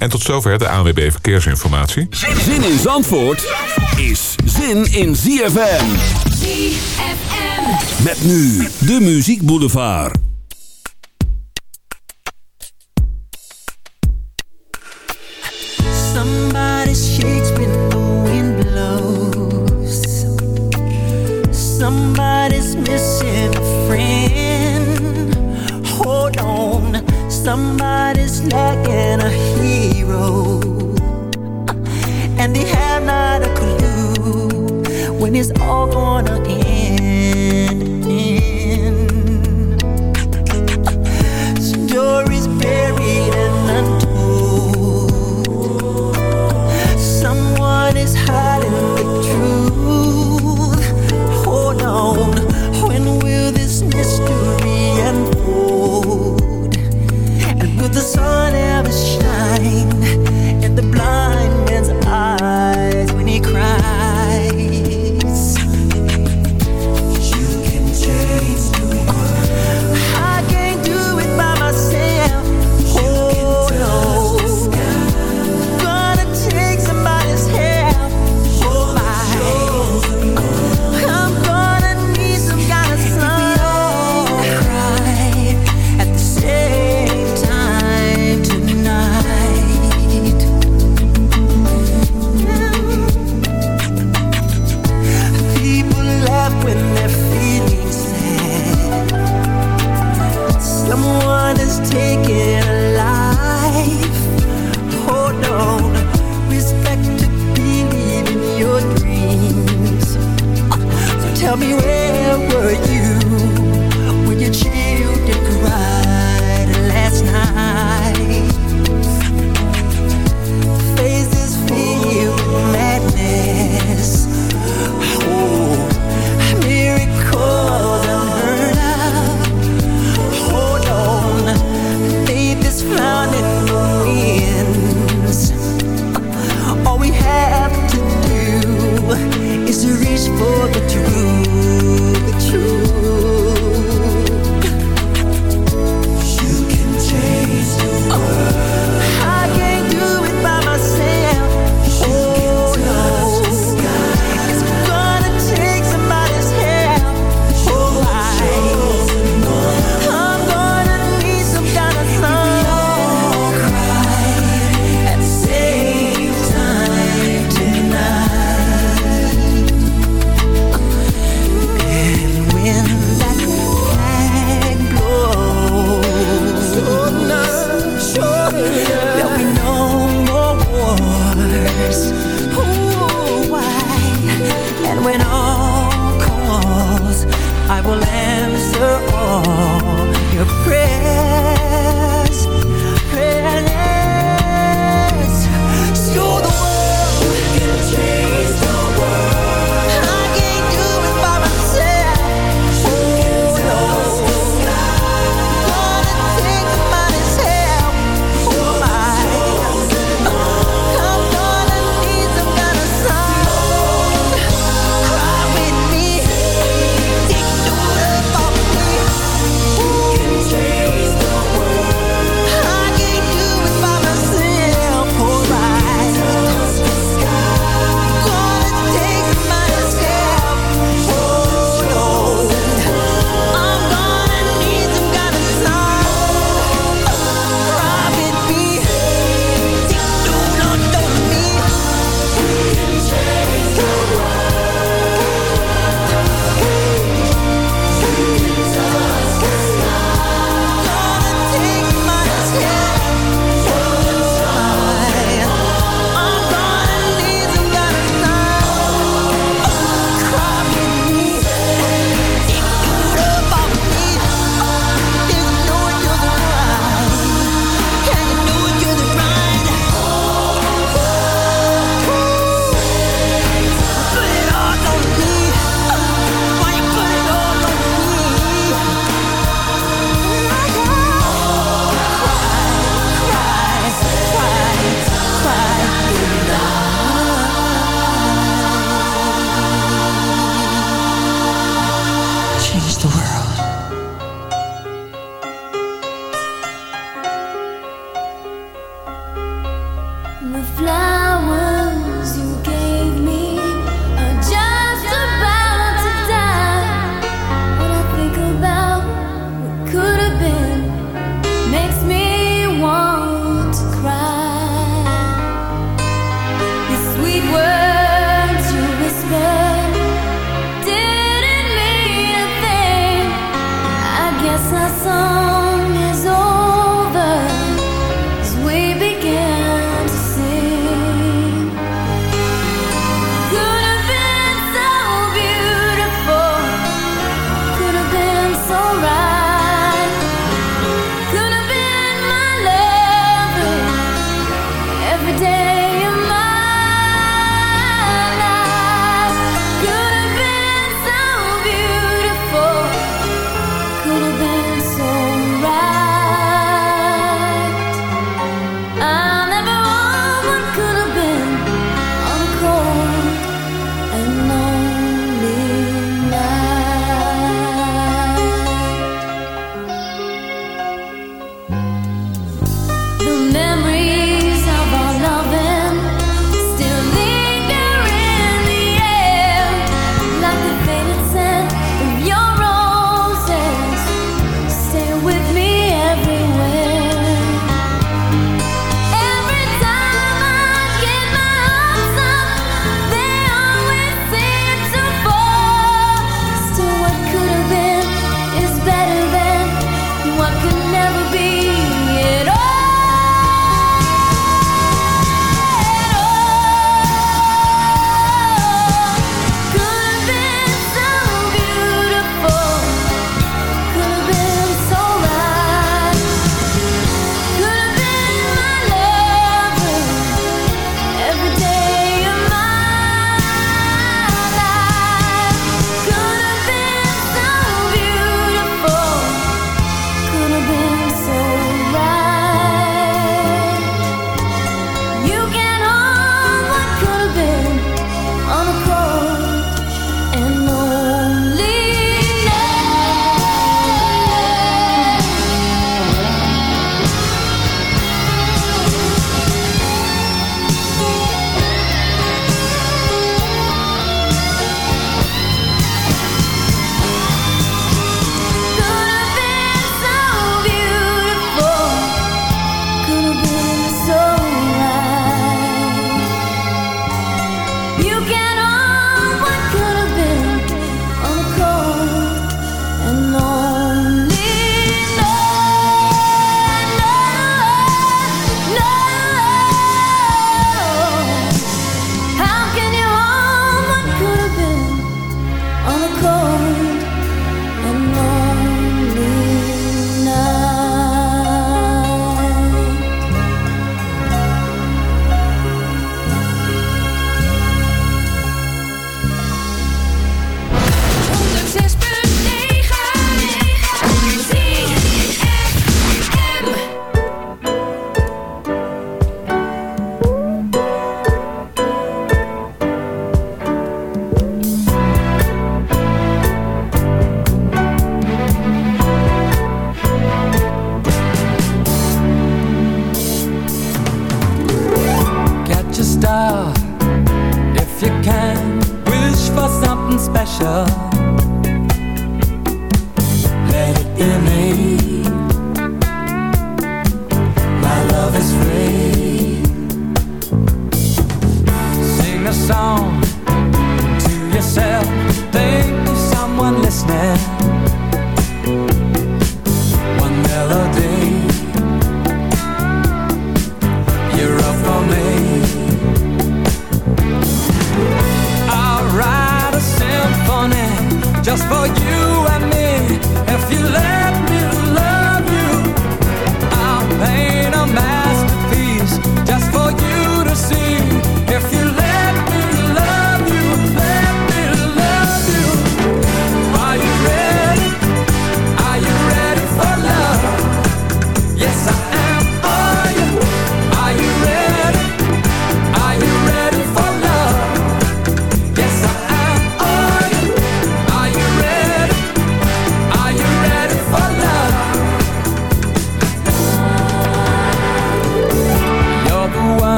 En tot zover de ANWB Verkeersinformatie. Zin in Zandvoort is zin in ZFM. ZFM. Met nu de Muziek Boulevard. Somebody shakes when the wind blows. Somebody's missing a friend. Somebody's lacking a hero. And they have not a clue when it's all gonna end. Stories buried and untold. Someone is hiding the truth. Hold on, when will this mystery the sun ever shine in the blind man's eyes when he cries?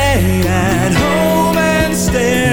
Stay at home and stare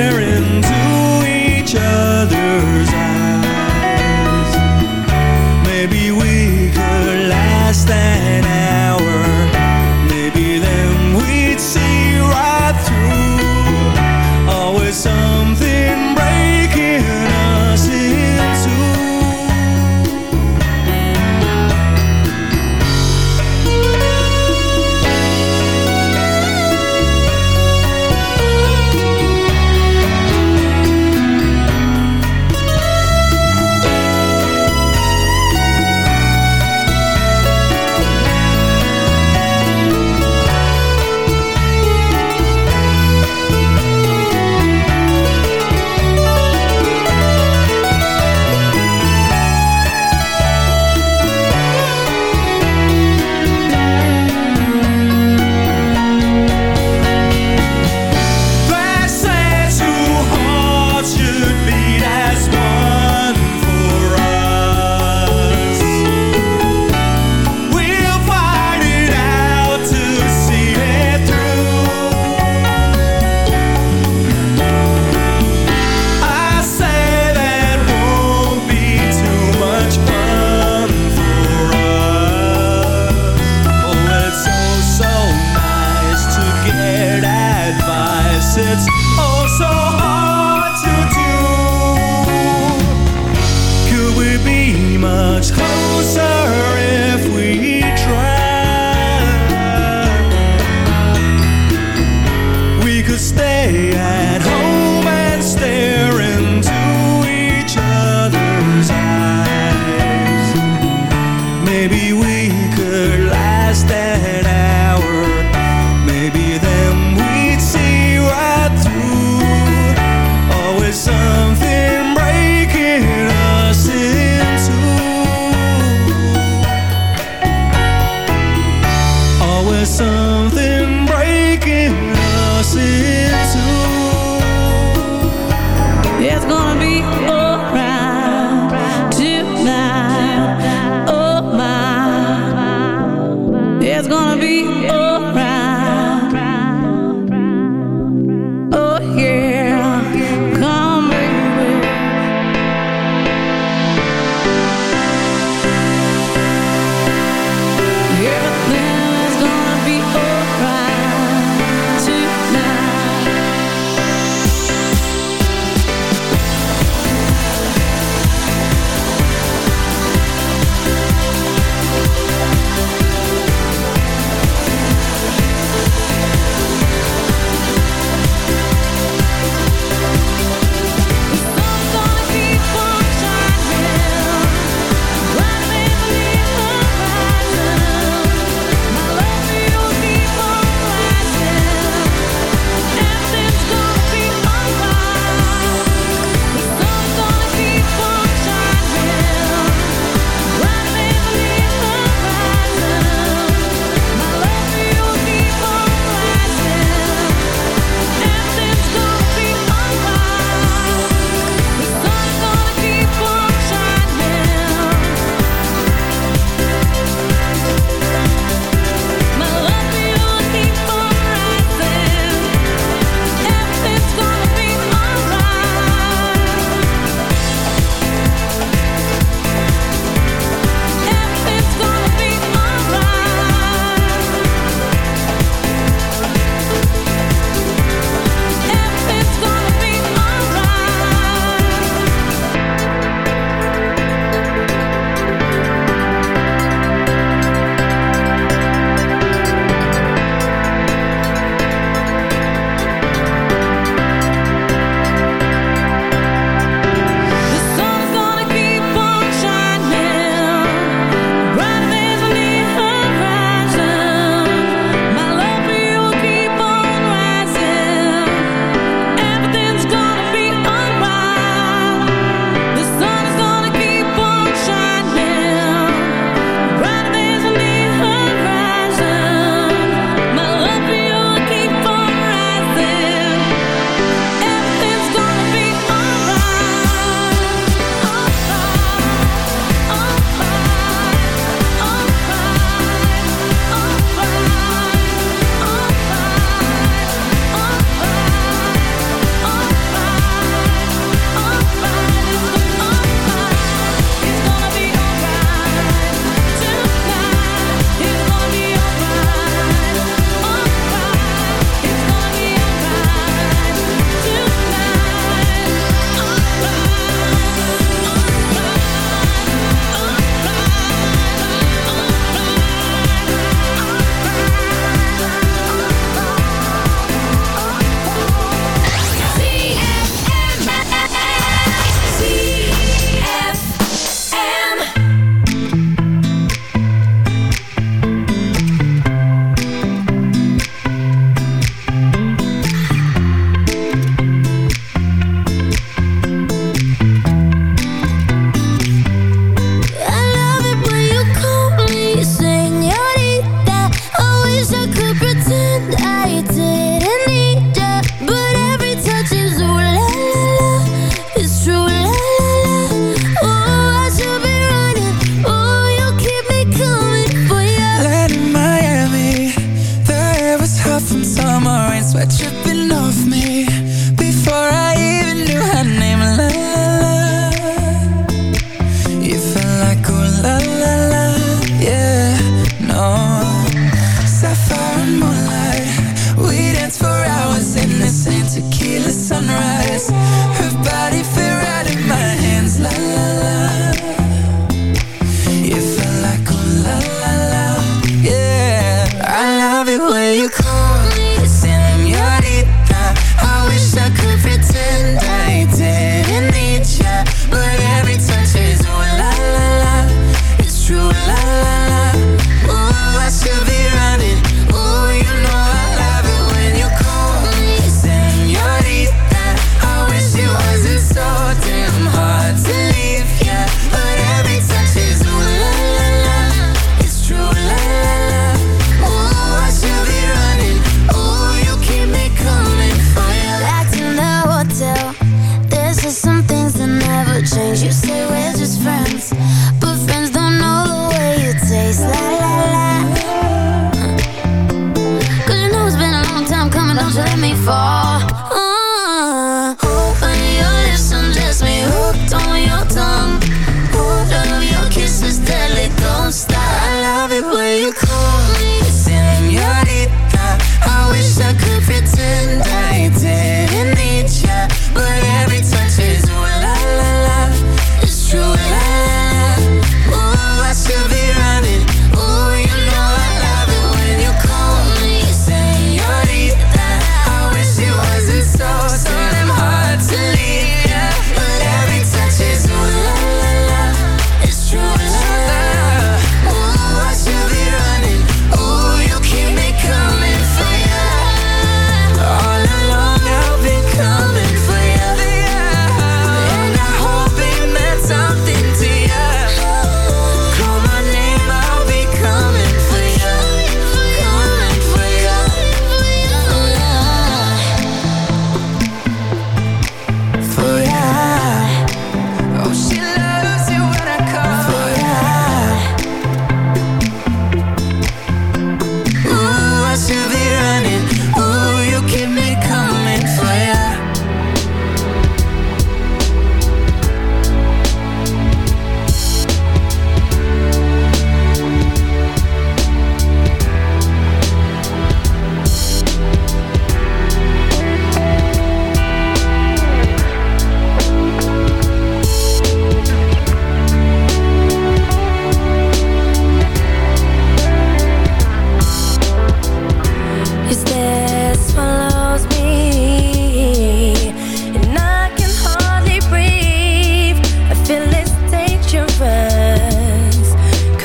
me fall.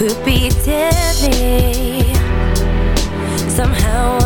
could be deadly. Somehow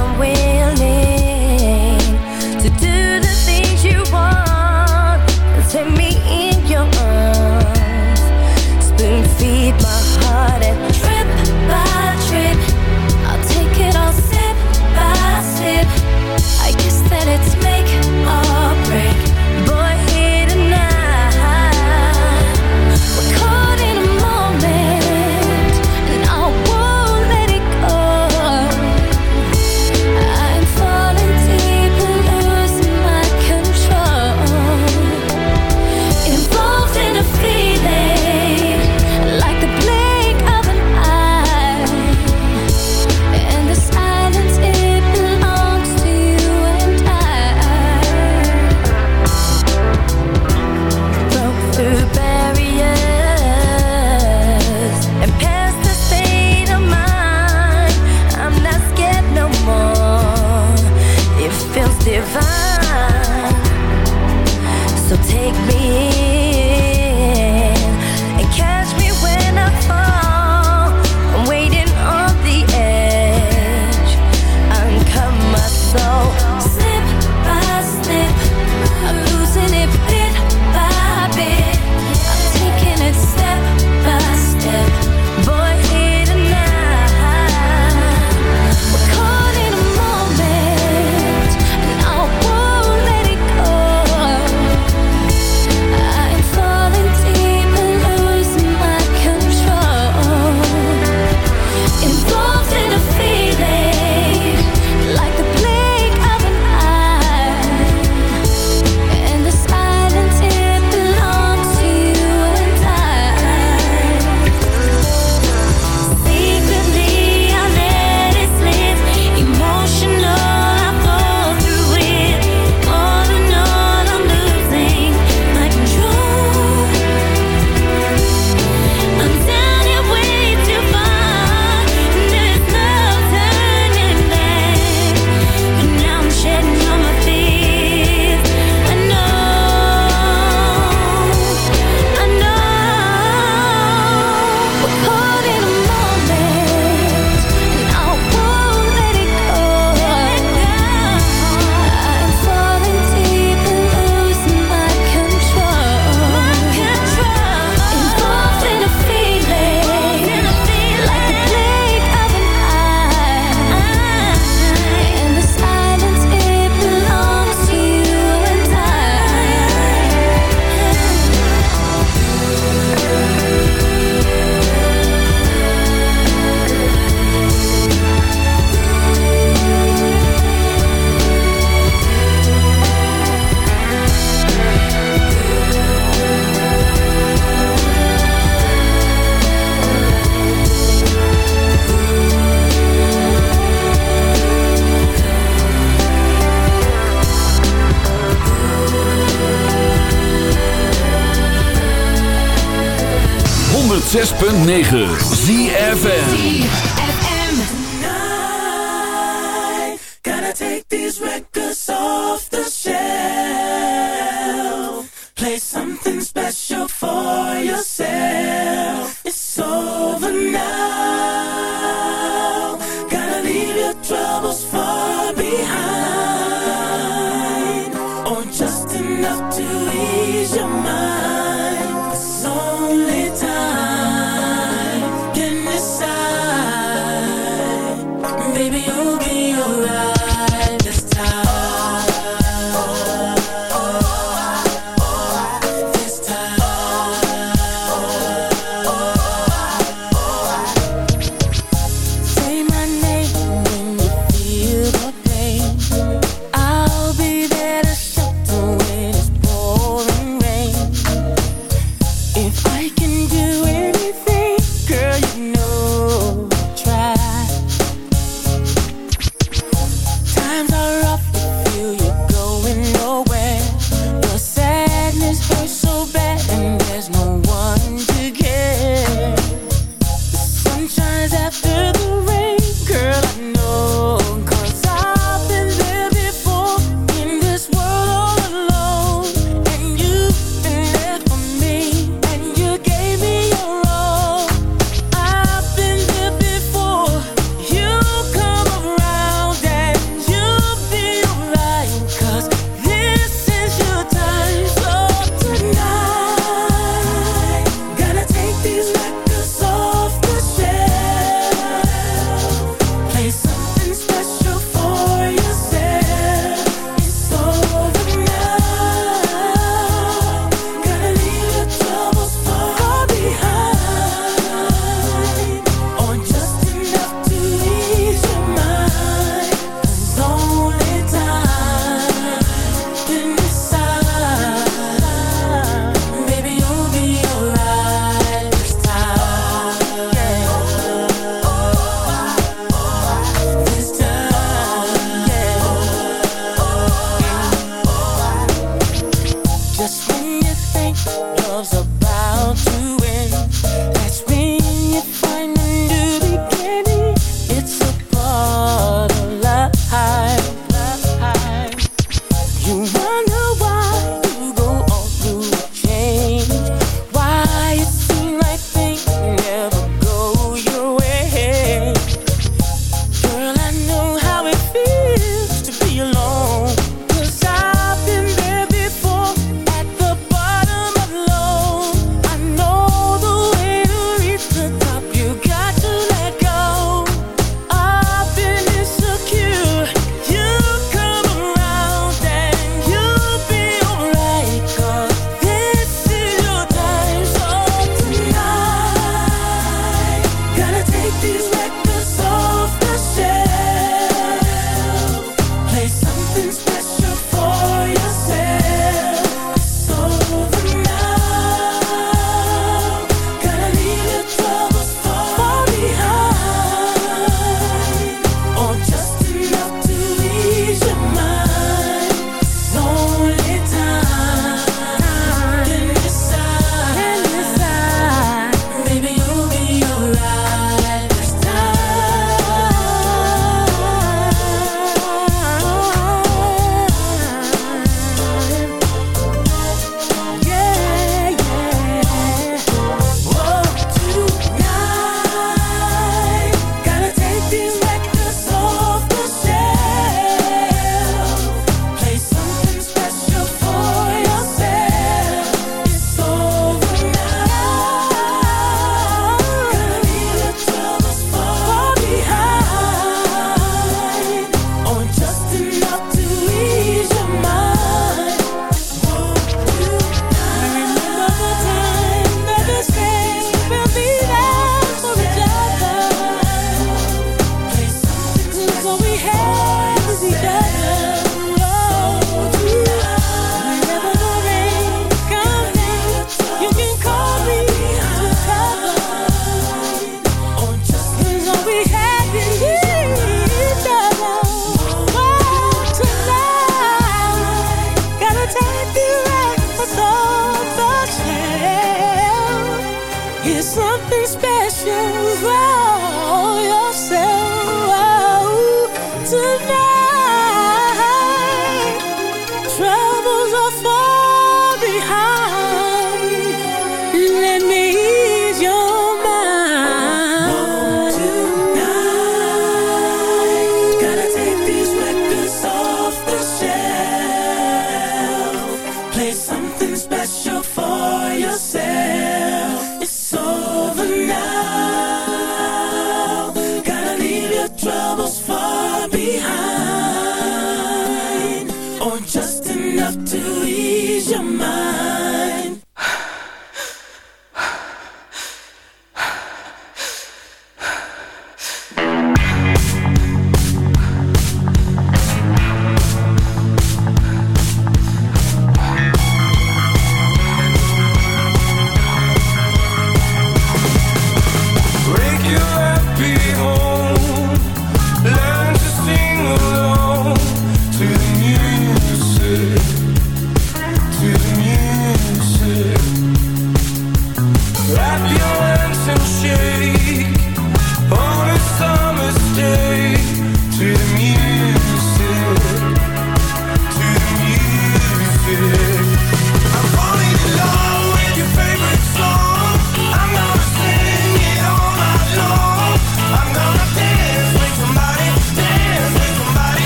9.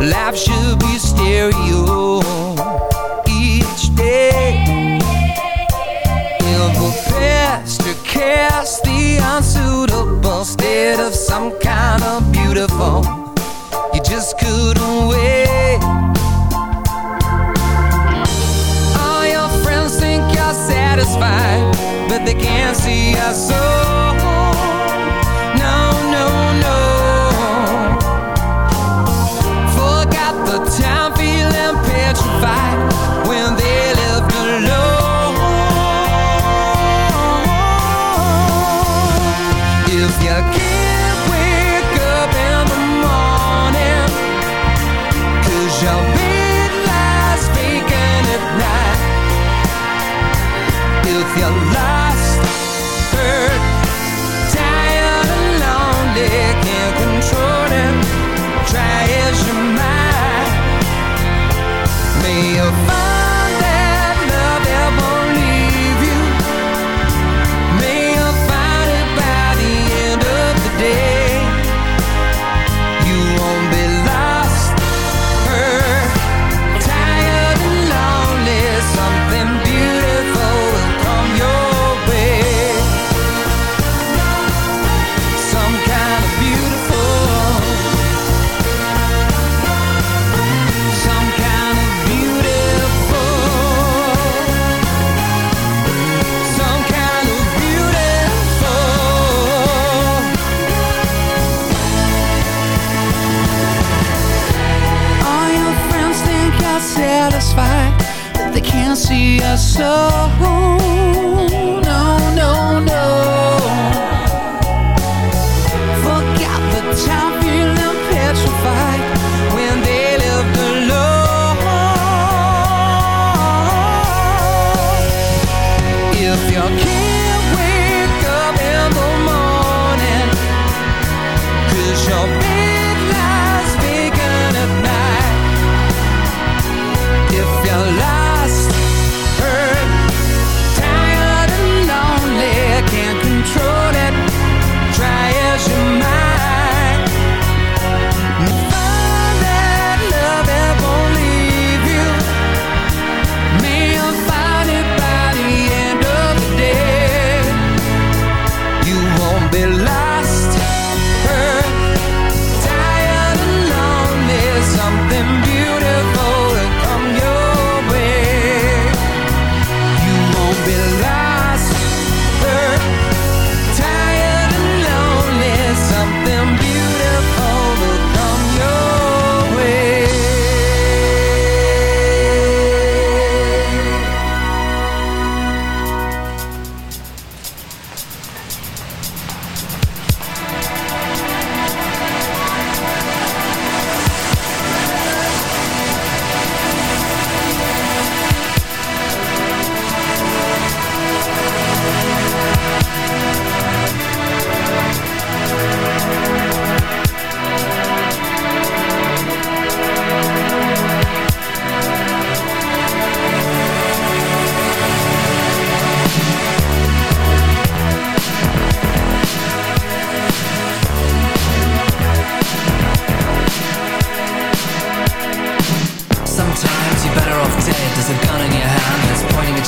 Life should be stereo each day. It will pester, cast the unsuitable instead of some kind of beautiful. You just couldn't wait. All your friends think you're satisfied, but they can't see us. so see us so.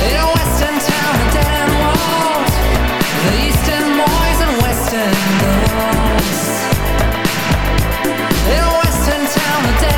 In a West End town, a dead end world The East End West End girls In West End town,